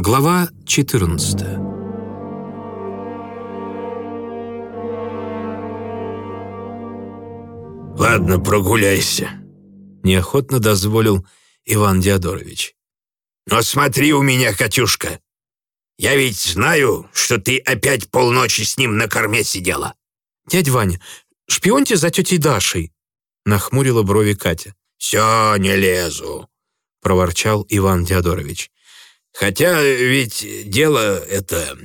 Глава 14 «Ладно, прогуляйся», — неохотно дозволил Иван Диадорович. «Но смотри у меня, Катюшка. Я ведь знаю, что ты опять полночи с ним на корме сидела». «Дядь Ваня, шпионьте за тетей Дашей», — нахмурила брови Катя. «Все, не лезу», — проворчал Иван Диадорович. «Хотя ведь дело это...»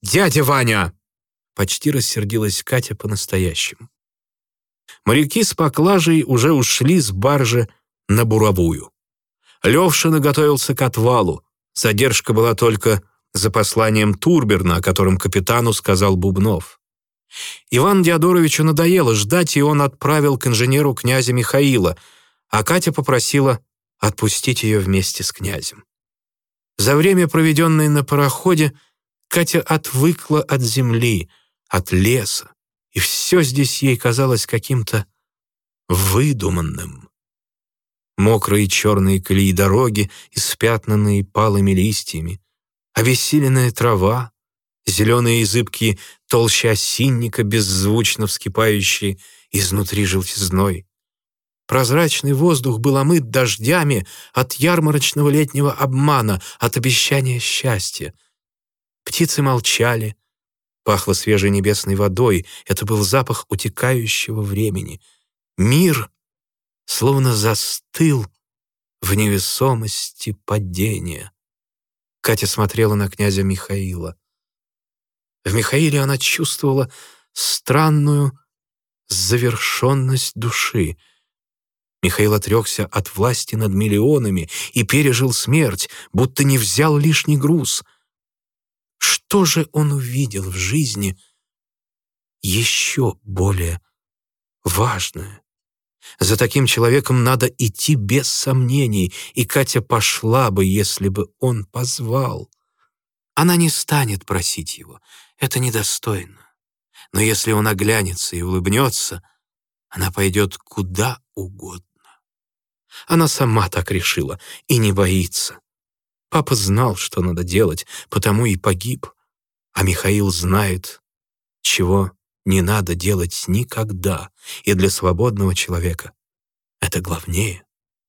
«Дядя Ваня!» Почти рассердилась Катя по-настоящему. Моряки с поклажей уже ушли с баржи на буровую. Левшина готовился к отвалу. Задержка была только за посланием Турберна, о котором капитану сказал Бубнов. Иван Диадоровичу надоело ждать, и он отправил к инженеру князя Михаила, а Катя попросила отпустить ее вместе с князем. За время, проведенное на пароходе, Катя отвыкла от земли, от леса, и все здесь ей казалось каким-то выдуманным. Мокрые черные колеи дороги, испятнанные палыми листьями, обессиленная трава, зеленые и толща осинника, беззвучно вскипающие изнутри желтизной. Прозрачный воздух был омыт дождями от ярмарочного летнего обмана, от обещания счастья. Птицы молчали, пахло свежей небесной водой, это был запах утекающего времени. Мир словно застыл в невесомости падения. Катя смотрела на князя Михаила. В Михаиле она чувствовала странную завершенность души. Михаил отрекся от власти над миллионами и пережил смерть, будто не взял лишний груз. Что же он увидел в жизни еще более важное? За таким человеком надо идти без сомнений, и Катя пошла бы, если бы он позвал. Она не станет просить его, это недостойно. Но если он оглянется и улыбнется, она пойдет куда угодно. Она сама так решила и не боится. Папа знал, что надо делать, потому и погиб. А Михаил знает, чего не надо делать никогда, и для свободного человека это главнее.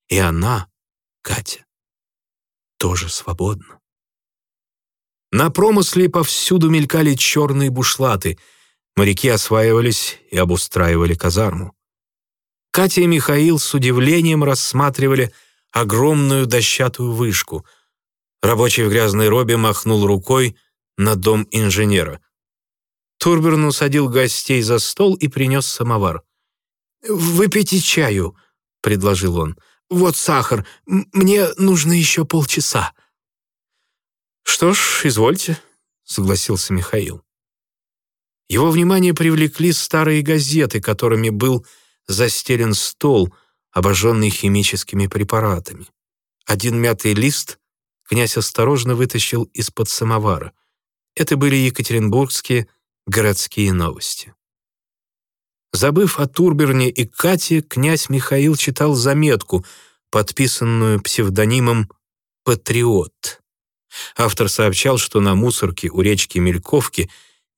И она, Катя, тоже свободна. На промысле повсюду мелькали черные бушлаты. Моряки осваивались и обустраивали казарму. Катя и Михаил с удивлением рассматривали огромную дощатую вышку. Рабочий в грязной робе махнул рукой на дом инженера. Турберн усадил гостей за стол и принес самовар. «Выпейте чаю», — предложил он. «Вот сахар. Мне нужно еще полчаса». «Что ж, извольте», — согласился Михаил. Его внимание привлекли старые газеты, которыми был застелен стол, обожженный химическими препаратами. Один мятый лист князь осторожно вытащил из-под самовара. Это были екатеринбургские городские новости. Забыв о Турберне и Кате, князь Михаил читал заметку, подписанную псевдонимом «Патриот». Автор сообщал, что на мусорке у речки Мельковки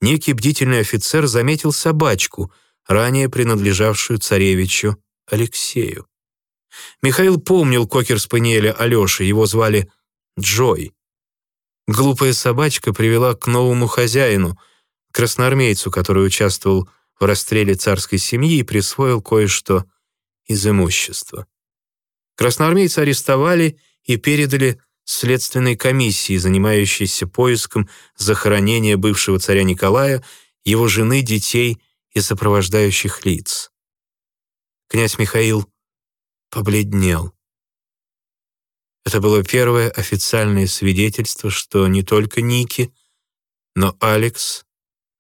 некий бдительный офицер заметил собачку, ранее принадлежавшую царевичу Алексею. Михаил помнил кокер-спаниеля Алёши, его звали Джой. Глупая собачка привела к новому хозяину, красноармейцу, который участвовал в расстреле царской семьи и присвоил кое-что из имущества. Красноармейца арестовали и передали следственной комиссии, занимающейся поиском захоронения бывшего царя Николая, его жены, детей и сопровождающих лиц. Князь Михаил побледнел. Это было первое официальное свидетельство, что не только Ники, но Алекс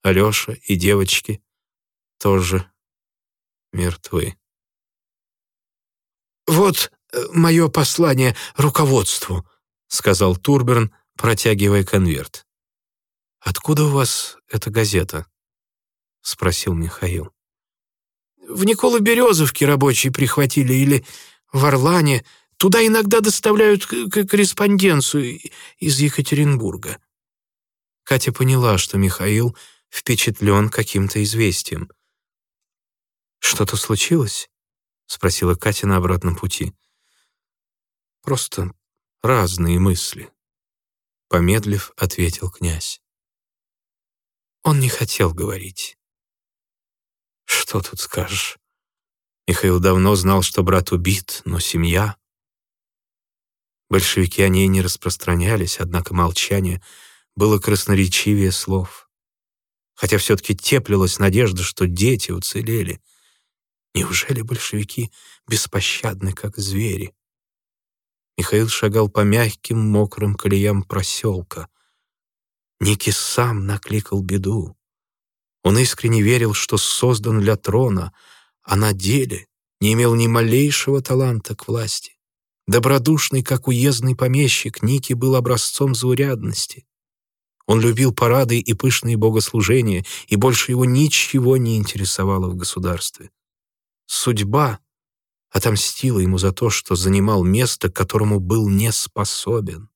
Алёша и девочки тоже мертвы. «Вот э, мое послание руководству», — сказал Турберн, протягивая конверт. «Откуда у вас эта газета?» — спросил Михаил. «В Никола Березовке рабочие прихватили или в Орлане. Туда иногда доставляют корреспонденцию из Екатеринбурга». Катя поняла, что Михаил впечатлен каким-то известием. «Что-то случилось?» — спросила Катя на обратном пути. «Просто разные мысли», — помедлив, ответил князь. Он не хотел говорить. Что тут скажешь? Михаил давно знал, что брат убит, но семья... Большевики о ней не распространялись, однако молчание было красноречивее слов. Хотя все-таки теплилась надежда, что дети уцелели. Неужели большевики беспощадны, как звери? Михаил шагал по мягким, мокрым колеям проселка. Ники сам накликал беду. Он искренне верил, что создан для трона, а на деле не имел ни малейшего таланта к власти. Добродушный, как уездный помещик, Ники был образцом заурядности. Он любил парады и пышные богослужения, и больше его ничего не интересовало в государстве. Судьба отомстила ему за то, что занимал место, к которому был не способен.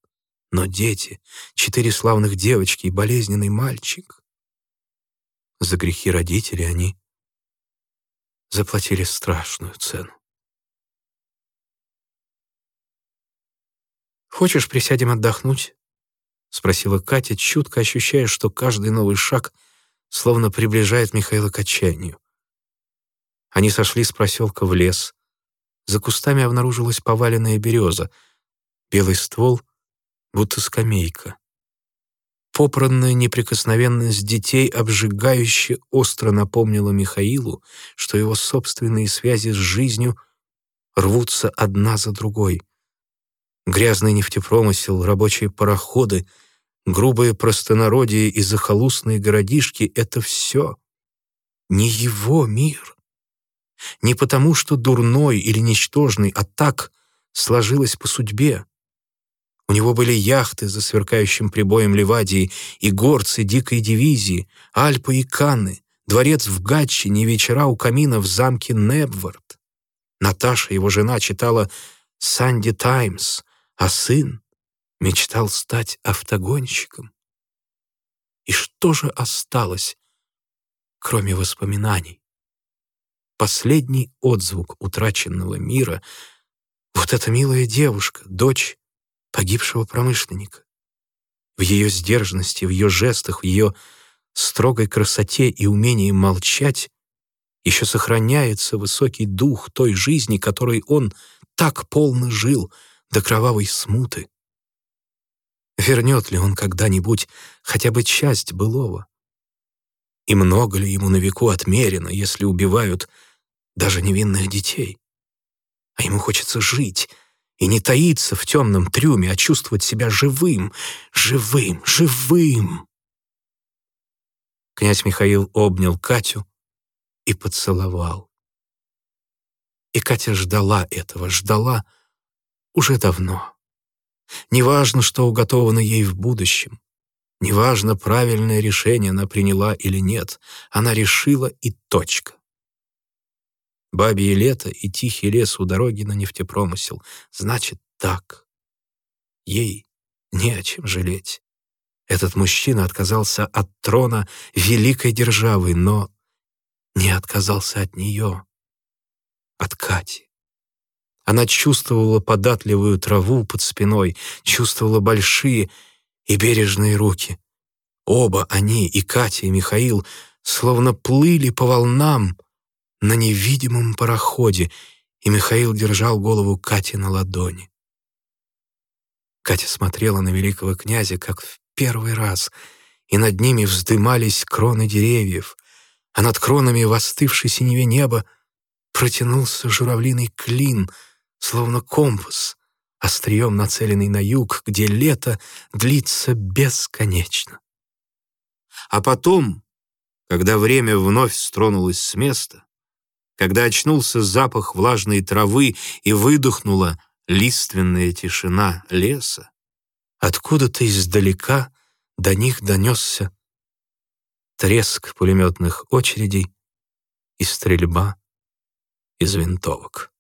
Но дети, четыре славных девочки и болезненный мальчик. За грехи родителей они заплатили страшную цену. «Хочешь, присядем отдохнуть?» — спросила Катя, чутко ощущая, что каждый новый шаг словно приближает Михаила к отчаянию. Они сошли с проселка в лес. За кустами обнаружилась поваленная береза. Белый ствол будто скамейка. Попранная неприкосновенность детей обжигающе остро напомнила Михаилу, что его собственные связи с жизнью рвутся одна за другой. Грязный нефтепромысел, рабочие пароходы, грубые простонародие и захолустные городишки — это все не его мир. Не потому, что дурной или ничтожный, а так сложилось по судьбе. У него были яхты за сверкающим прибоем Ливадии и горцы дикой дивизии, Альпы и Канны, дворец в Гатчине, вечера у камина в замке Небвард. Наташа, его жена, читала «Санди Таймс», а сын мечтал стать автогонщиком. И что же осталось, кроме воспоминаний? Последний отзвук утраченного мира — вот эта милая девушка, дочь погибшего промышленника. В ее сдержанности, в ее жестах, в ее строгой красоте и умении молчать еще сохраняется высокий дух той жизни, которой он так полно жил до кровавой смуты. Вернет ли он когда-нибудь хотя бы часть былого? И много ли ему на веку отмерено, если убивают даже невинных детей? А ему хочется жить, и не таиться в темном трюме, а чувствовать себя живым, живым, живым. Князь Михаил обнял Катю и поцеловал. И Катя ждала этого, ждала уже давно. Неважно, что уготовано ей в будущем. Неважно, правильное решение она приняла или нет. Она решила и точка. Бабье лето и тихий лес у дороги на нефтепромысел. Значит, так. Ей не о чем жалеть. Этот мужчина отказался от трона великой державы, но не отказался от нее, от Кати. Она чувствовала податливую траву под спиной, чувствовала большие и бережные руки. Оба они, и Катя, и Михаил, словно плыли по волнам, на невидимом пароходе, и Михаил держал голову Кати на ладони. Катя смотрела на великого князя, как в первый раз, и над ними вздымались кроны деревьев, а над кронами в остывшей синеве неба протянулся журавлиный клин, словно компас, острием нацеленный на юг, где лето длится бесконечно. А потом, когда время вновь стронулось с места, когда очнулся запах влажной травы и выдохнула лиственная тишина леса, откуда-то издалека до них донесся треск пулеметных очередей и стрельба из винтовок.